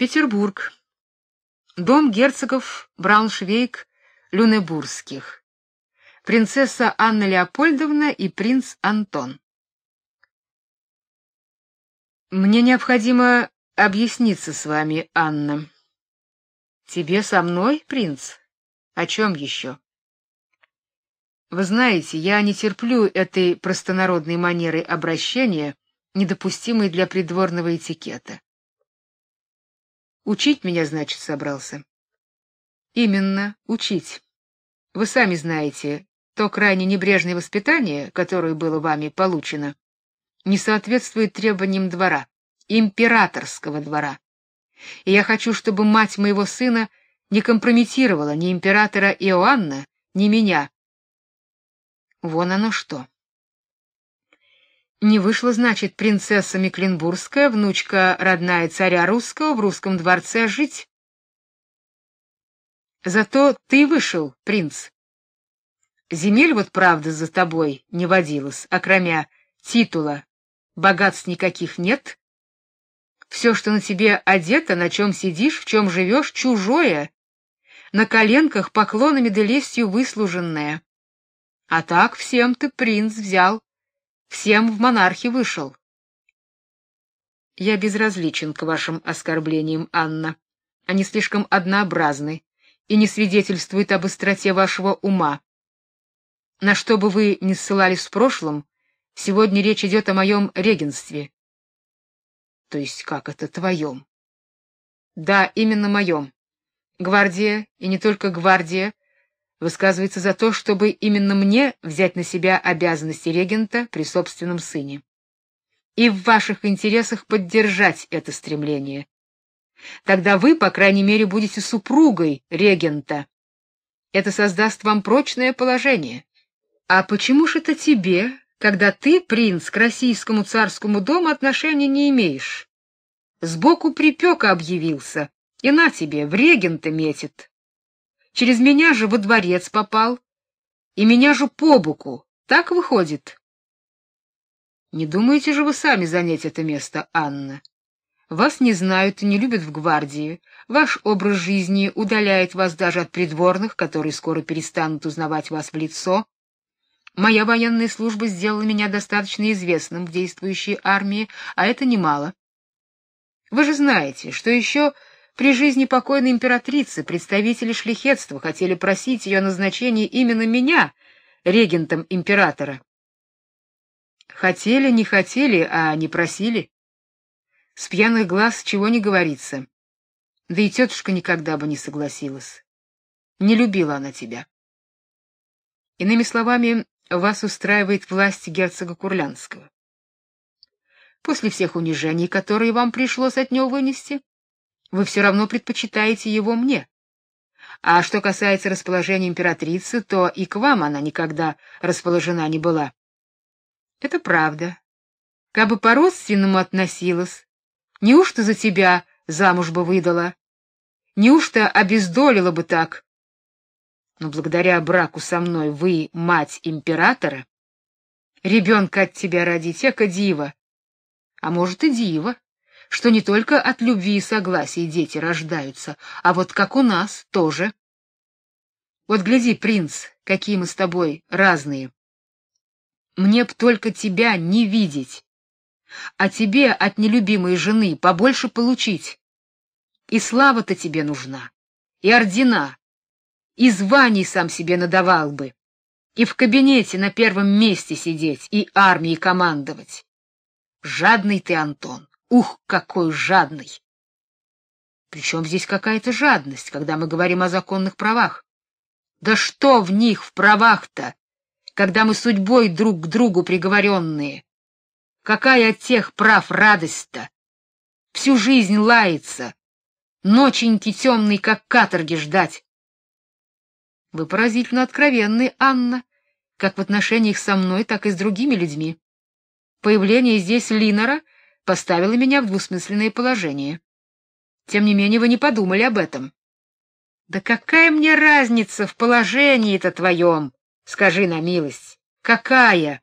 Петербург. Дом герцогов Брауншвейг-Люнебургских. Принцесса Анна Леопольдовна и принц Антон. Мне необходимо объясниться с вами, Анна. Тебе со мной, принц? О чем еще? Вы знаете, я не терплю этой простонародной манеры обращения, недопустимой для придворного этикета. Учить меня, значит, собрался. Именно, учить. Вы сами знаете, то крайне небрежное воспитание, которое было вами получено, не соответствует требованиям двора, императорского двора. И я хочу, чтобы мать моего сына не компрометировала ни императора Иоанна, ни меня. Вон оно что. Не вышла, значит, принцесса Мекленбургская, внучка родная царя русского в русском дворце жить. Зато ты вышел, принц. Земель вот правда за тобой не водилось, окромя титула. Богатств никаких нет. Все, что на тебе одето, на чем сидишь, в чем живешь, чужое. На коленках поклонами да лестью выслуженное. А так всем ты принц взял Всем в монархи вышел. Я безразличен к вашим оскорблениям, Анна. Они слишком однообразны и не свидетельствуют об остроте вашего ума. На что бы вы ни ссылались в прошлом, сегодня речь идет о моем регенстве. То есть как это твоем? Да, именно моем. Гвардия, и не только гвардия, высказывается за то, чтобы именно мне взять на себя обязанности регента при собственном сыне. И в ваших интересах поддержать это стремление. Тогда вы, по крайней мере, будете супругой регента. Это создаст вам прочное положение. А почему ж это тебе, когда ты, принц, к российскому царскому дому отношения не имеешь? Сбоку припека объявился, и на тебе, в регента метит. Через меня же во дворец попал, и меня же по боку. Так выходит. Не думаете же вы сами занять это место, Анна? Вас не знают и не любят в гвардии. Ваш образ жизни удаляет вас даже от придворных, которые скоро перестанут узнавать вас в лицо. Моя военная служба сделала меня достаточно известным в действующей армии, а это немало. Вы же знаете, что еще при жизни покойной императрицы представители шляхетства хотели просить ее о назначении именно меня регентом императора. Хотели, не хотели, а не просили. С пьяных глаз чего не говорится. Да и тетушка никогда бы не согласилась. Не любила она тебя. Иными словами, вас устраивает власть герцога Курлянского. После всех унижений, которые вам пришлось от него вынести, вы все равно предпочитаете его мне. А что касается расположения императрицы, то и к вам она никогда расположена не была. Это правда. Кабы по-родственному относилась, неужто за тебя замуж бы выдала? Неужто обездолила бы так? Но благодаря браку со мной вы мать императора, ребенка от тебя родить, эка дива. А может и дива что не только от любви и согласия дети рождаются, а вот как у нас тоже. Вот гляди, принц, какие мы с тобой разные. Мне б только тебя не видеть, а тебе от нелюбимой жены побольше получить. И слава-то тебе нужна, и ордена, и званий сам себе надавал бы, и в кабинете на первом месте сидеть, и армией командовать. Жадный ты, Антон. Ух, какой жадный! Причем здесь какая-то жадность, когда мы говорим о законных правах? Да что в них, в правах-то, когда мы судьбой друг к другу приговоренные? Какая от тех прав радость-то? Всю жизнь лается, ноченьки темной, как каторги, ждать. Вы поразительно откровенны, Анна, как в отношениях со мной, так и с другими людьми. Появление здесь Линора — поставила меня в двусмысленное положение. Тем не менее вы не подумали об этом. Да какая мне разница в положении-то твоем? Скажи на милость. Какая?